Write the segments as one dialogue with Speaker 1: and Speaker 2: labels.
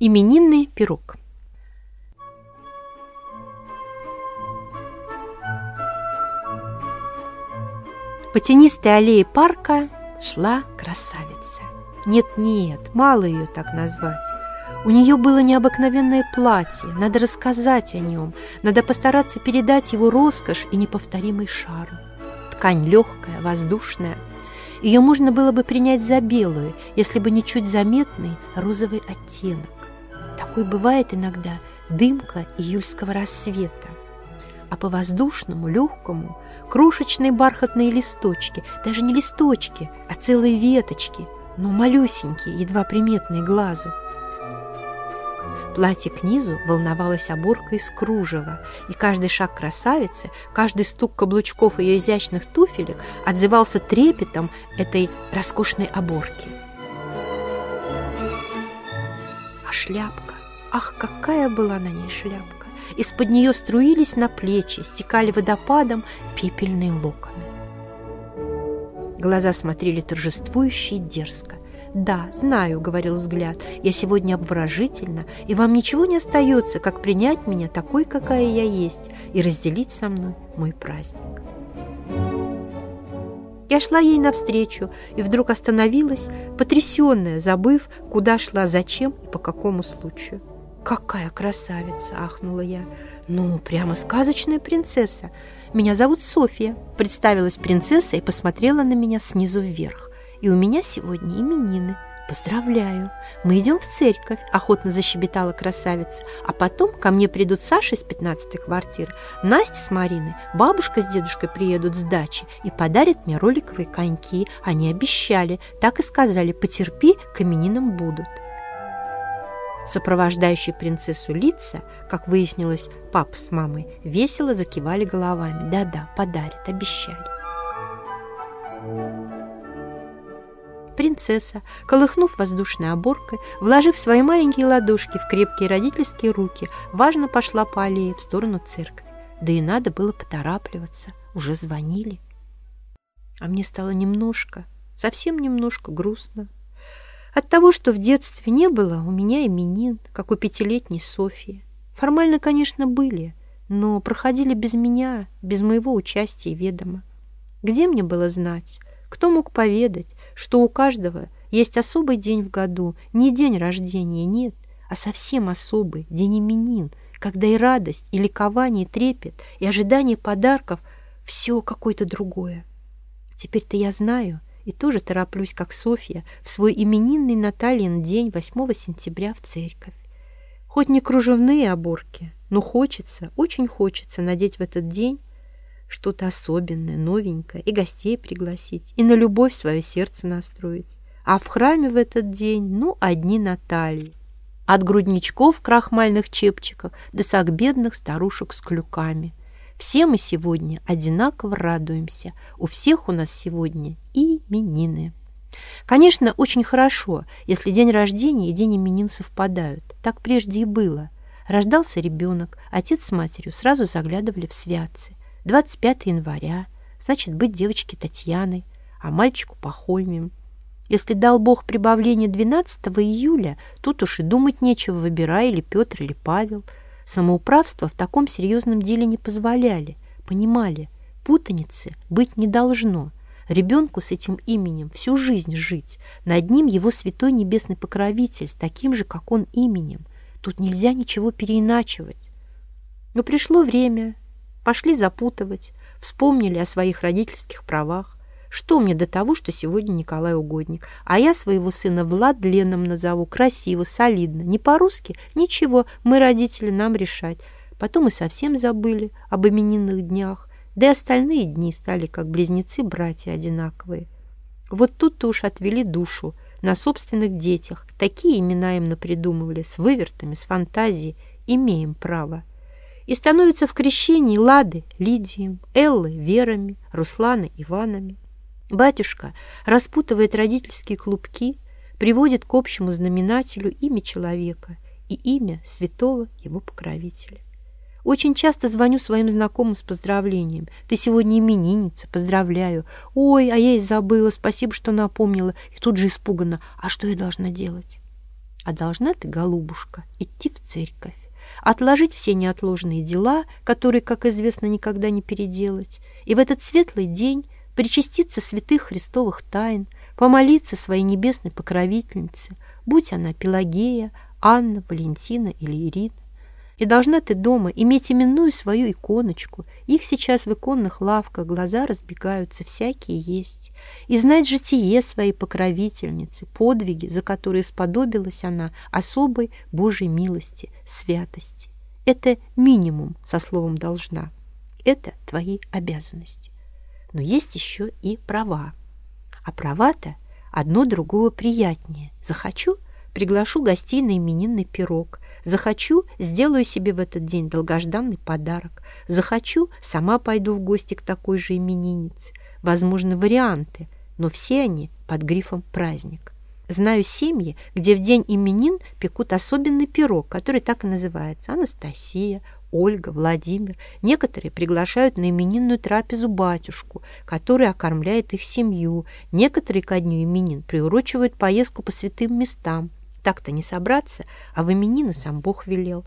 Speaker 1: Именинный пирог. По тенистой аллее парка шла красавица. Нет-нет, мало ее так назвать. У нее было необыкновенное платье, надо рассказать о нем, надо постараться передать его роскошь и неповторимый шарм. Ткань легкая, воздушная. Ее можно было бы принять за белую, если бы не чуть заметный розовый оттенок. Такой бывает иногда дымка июльского рассвета. А по воздушному, легкому, крошечные бархатные листочки, даже не листочки, а целые веточки, но малюсенькие, едва приметные глазу. Платье к низу волновалось оборкой из кружева, и каждый шаг красавицы, каждый стук каблучков ее изящных туфелек отзывался трепетом этой роскошной оборки. А шляпка, ах, какая была на ней шляпка! Из-под нее струились на плечи, стекали водопадом пепельные локоны. Глаза смотрели торжествующе и дерзко. «Да, знаю», — говорил взгляд, — «я сегодня обворожительна, и вам ничего не остается, как принять меня такой, какая я есть, и разделить со мной мой праздник». Я шла ей навстречу и вдруг остановилась, потрясенная, забыв, куда шла, зачем и по какому случаю. «Какая красавица!» — ахнула я. «Ну, прямо сказочная принцесса. Меня зовут Софья», — представилась принцесса и посмотрела на меня снизу вверх и у меня сегодня именины. Поздравляю! Мы идем в церковь, охотно защебетала красавица. А потом ко мне придут Саша из пятнадцатой квартиры, Настя с Мариной, бабушка с дедушкой приедут с дачи и подарят мне роликовые коньки. Они обещали, так и сказали, потерпи, к именинам будут. Сопровождающие принцессу лица, как выяснилось, папа с мамой, весело закивали головами. Да-да, подарят, обещали. принцесса, колыхнув воздушной оборкой, вложив свои маленькие ладошки в крепкие родительские руки, важно пошла по аллее в сторону церкви. Да и надо было поторапливаться, уже звонили. А мне стало немножко, совсем немножко грустно. От того, что в детстве не было у меня именин, как у пятилетней Софии. Формально, конечно, были, но проходили без меня, без моего участия и ведома. Где мне было знать? Кто мог поведать, что у каждого есть особый день в году, не день рождения, нет, а совсем особый, день именин, когда и радость, и ликование, и трепет, и ожидание подарков — все какое-то другое. Теперь-то я знаю и тоже тороплюсь, как Софья, в свой именинный Натальин день 8 сентября в церковь. Хоть не кружевные оборки, но хочется, очень хочется надеть в этот день что-то особенное, новенькое, и гостей пригласить, и на любовь свое сердце настроить. А в храме в этот день, ну, одни Натальи. От грудничков крахмальных чепчиков до сагбедных старушек с клюками. Все мы сегодня одинаково радуемся. У всех у нас сегодня именины. Конечно, очень хорошо, если день рождения и день именин совпадают. Так прежде и было. Рождался ребенок, отец с матерью сразу заглядывали в святцы. 25 января, значит, быть девочке Татьяной, а мальчику Пахомием. Если дал Бог прибавление 12 июля, тут уж и думать нечего, выбирай или Петр, или Павел. Самоуправство в таком серьезном деле не позволяли, понимали, путаницы быть не должно. Ребенку с этим именем всю жизнь жить, над ним его святой небесный покровитель с таким же, как он, именем. Тут нельзя ничего переиначивать. Но пришло время, Пошли запутывать, вспомнили о своих родительских правах. Что мне до того, что сегодня Николай угодник, а я своего сына Влад Леном назову, красиво, солидно, не по-русски, ничего, мы, родители, нам решать. Потом и совсем забыли об именинных днях, да и остальные дни стали как близнецы-братья одинаковые. Вот тут-то уж отвели душу на собственных детях, такие имена им напридумывали, с вывертами, с фантазией, имеем право. И становятся в крещении Лады Лидием, Эллы Верами, Русланы Иванами. Батюшка распутывает родительские клубки, приводит к общему знаменателю имя человека и имя святого его покровителя. Очень часто звоню своим знакомым с поздравлением. Ты сегодня именинница, поздравляю. Ой, а я и забыла, спасибо, что напомнила. И тут же испуганно. А что я должна делать? А должна ты, голубушка, идти в церковь, отложить все неотложные дела, которые, как известно, никогда не переделать, и в этот светлый день причаститься святых христовых тайн, помолиться своей небесной покровительнице, будь она Пелагея, Анна, Валентина или Ирина. И должна ты дома иметь именную свою иконочку. Их сейчас в иконных лавках глаза разбегаются, всякие есть. И знать житие своей покровительницы, подвиги, за которые сподобилась она особой Божьей милости, святости. Это минимум со словом «должна». Это твои обязанности. Но есть еще и права. А права-то одно другого приятнее. Захочу – приглашу гостей на именинный пирог – Захочу, сделаю себе в этот день долгожданный подарок. Захочу, сама пойду в гости к такой же имениннице. Возможны варианты, но все они под грифом «праздник». Знаю семьи, где в день именин пекут особенный пирог, который так и называется Анастасия, Ольга, Владимир. Некоторые приглашают на именинную трапезу батюшку, который окормляет их семью. Некоторые ко дню именин приурочивают поездку по святым местам так-то не собраться, а в именины сам Бог велел.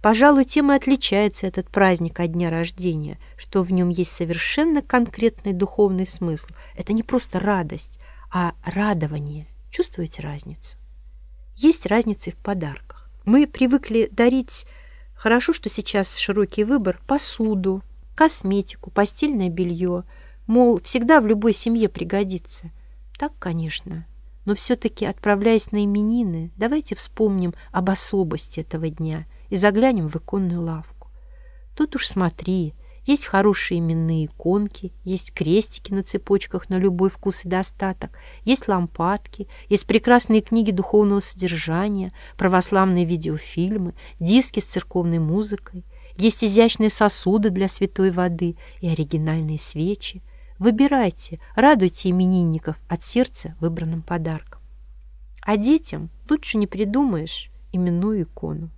Speaker 1: Пожалуй, тем и отличается этот праздник от дня рождения, что в нем есть совершенно конкретный духовный смысл. Это не просто радость, а радование. Чувствуете разницу? Есть разница и в подарках. Мы привыкли дарить, хорошо, что сейчас широкий выбор, посуду, косметику, постельное белье. Мол, всегда в любой семье пригодится. Так, конечно, но все-таки, отправляясь на именины, давайте вспомним об особости этого дня и заглянем в иконную лавку. Тут уж смотри, есть хорошие именные иконки, есть крестики на цепочках на любой вкус и достаток, есть лампадки, есть прекрасные книги духовного содержания, православные видеофильмы, диски с церковной музыкой, есть изящные сосуды для святой воды и оригинальные свечи, Выбирайте, радуйте именинников от сердца выбранным подарком. А детям лучше не придумаешь именную икону.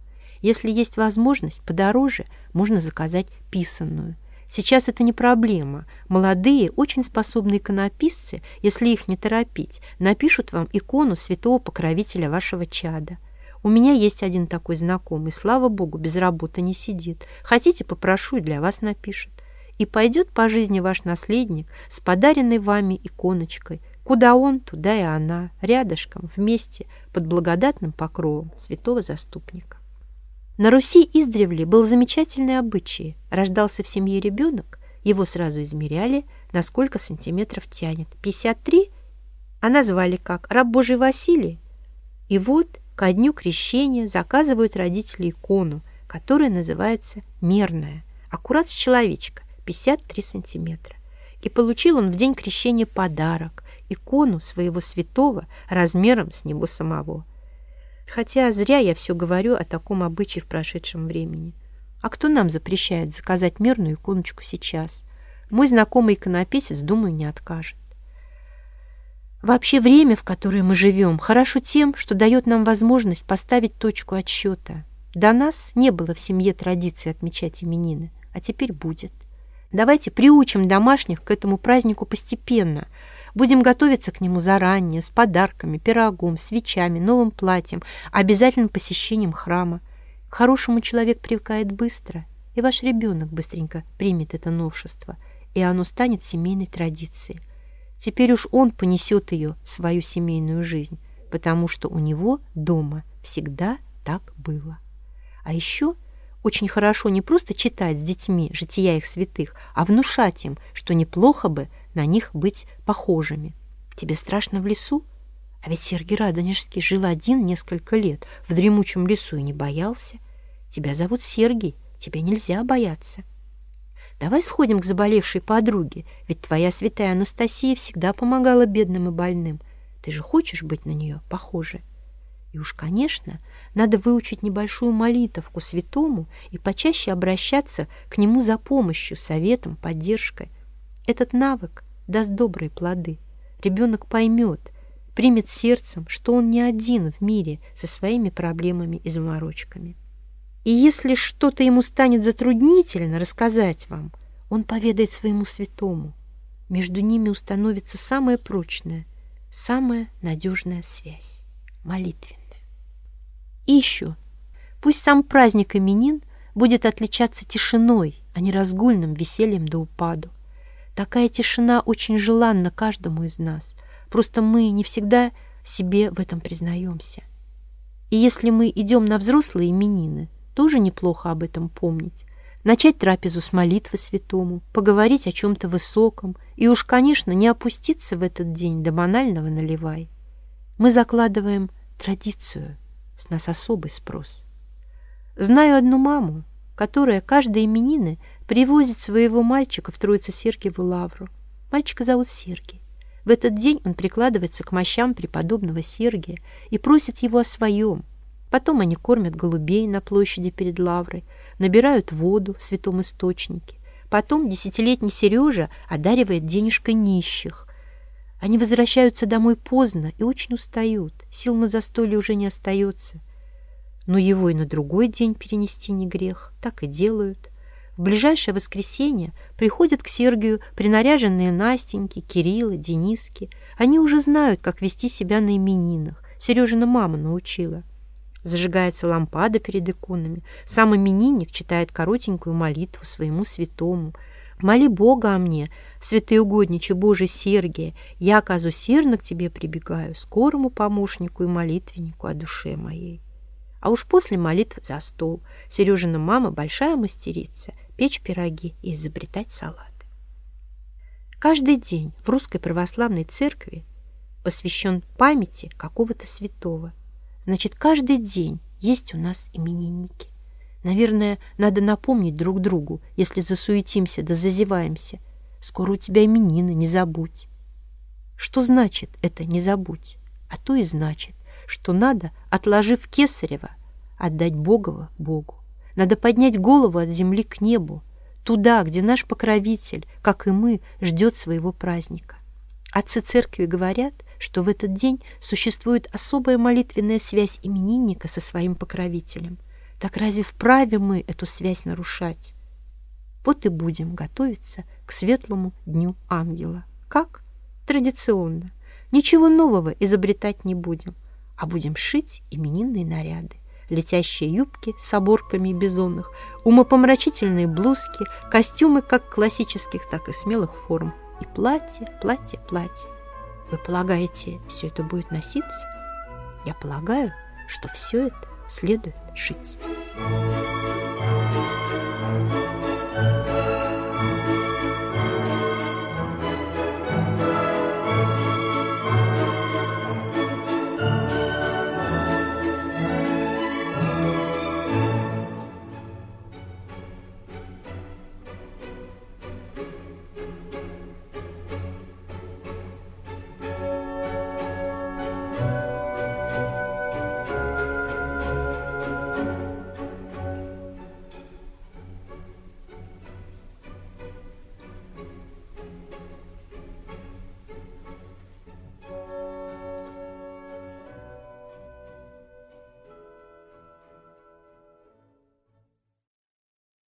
Speaker 1: Если есть возможность, подороже можно заказать писанную. Сейчас это не проблема. Молодые, очень способные иконописцы, если их не торопить, напишут вам икону святого покровителя вашего чада. У меня есть один такой знакомый, слава богу, без работы не сидит. Хотите, попрошу, и для вас напишет и пойдет по жизни ваш наследник с подаренной вами иконочкой. Куда он, туда и она, рядышком, вместе, под благодатным покровом святого заступника. На Руси издревле был замечательный обычай. Рождался в семье ребенок, его сразу измеряли, на сколько сантиметров тянет. 53, а назвали как «Раб Божий Василий». И вот ко дню крещения заказывают родители икону, которая называется «мерная», аккурат с человечка. 53 сантиметра. И получил он в день крещения подарок, икону своего святого размером с него самого. Хотя зря я все говорю о таком обычае в прошедшем времени. А кто нам запрещает заказать мерную иконочку сейчас? Мой знакомый иконописец, думаю, не откажет. Вообще время, в которое мы живем, хорошо тем, что дает нам возможность поставить точку отсчета. До нас не было в семье традиции отмечать именины, а теперь будет. Давайте приучим домашних к этому празднику постепенно. Будем готовиться к нему заранее, с подарками, пирогом, свечами, новым платьем, обязательным посещением храма. К хорошему человек привыкает быстро, и ваш ребенок быстренько примет это новшество, и оно станет семейной традицией. Теперь уж он понесет ее в свою семейную жизнь, потому что у него дома всегда так было. А еще очень хорошо не просто читать с детьми жития их святых, а внушать им, что неплохо бы на них быть похожими. Тебе страшно в лесу? А ведь Сергий Радонежский жил один несколько лет в дремучем лесу и не боялся. Тебя зовут Сергий, тебе нельзя бояться. Давай сходим к заболевшей подруге, ведь твоя святая Анастасия всегда помогала бедным и больным. Ты же хочешь быть на нее похожей? И уж, конечно, надо выучить небольшую молитовку святому и почаще обращаться к нему за помощью, советом, поддержкой. Этот навык даст добрые плоды. Ребенок поймет, примет сердцем, что он не один в мире со своими проблемами и заморочками. И если что-то ему станет затруднительно рассказать вам, он поведает своему святому. Между ними установится самая прочная, самая надежная связь – молитвенная. И еще, пусть сам праздник именин будет отличаться тишиной, а не разгульным весельем до упаду. Такая тишина очень желанна каждому из нас. Просто мы не всегда себе в этом признаемся. И если мы идем на взрослые именины, тоже неплохо об этом помнить. Начать трапезу с молитвы святому, поговорить о чем-то высоком и уж, конечно, не опуститься в этот день до банального наливай. Мы закладываем традицию, с нас особый спрос. Знаю одну маму, которая каждые именины привозит своего мальчика в Троице-Сергиеву лавру. Мальчика зовут Сергий. В этот день он прикладывается к мощам преподобного Сергия и просит его о своем. Потом они кормят голубей на площади перед лаврой, набирают воду в святом источнике. Потом десятилетний Сережа одаривает денежкой нищих. Они возвращаются домой поздно и очень устают. Сил на застолье уже не остается. Но его и на другой день перенести не грех. Так и делают. В ближайшее воскресенье приходят к Сергию принаряженные Настеньки, Кириллы, Дениски. Они уже знают, как вести себя на именинах. Сережина мама научила. Зажигается лампада перед иконами. Сам именинник читает коротенькую молитву своему святому. «Моли Бога о мне, святый угодниче Божий Сергия, я, казу серно к тебе прибегаю, скорому помощнику и молитвеннику о душе моей». А уж после молитв за стол. Сережина мама большая мастерица – печь пироги и изобретать салаты. Каждый день в Русской Православной Церкви посвящен памяти какого-то святого. Значит, каждый день есть у нас именинники. Наверное, надо напомнить друг другу, если засуетимся да зазеваемся. Скоро у тебя именины, не забудь. Что значит это «не забудь»? А то и значит, что надо, отложив Кесарева, отдать Богова Богу. Надо поднять голову от земли к небу, туда, где наш покровитель, как и мы, ждет своего праздника. Отцы церкви говорят, что в этот день существует особая молитвенная связь именинника со своим покровителем. Так разве вправе мы эту связь нарушать? Вот и будем готовиться к светлому дню ангела. Как? Традиционно. Ничего нового изобретать не будем, а будем шить именинные наряды летящие юбки с оборками бизонных, умопомрачительные блузки, костюмы как классических, так и смелых форм. И платье, платье, платье. Вы полагаете, все это будет носиться? Я полагаю, что все это следует шить.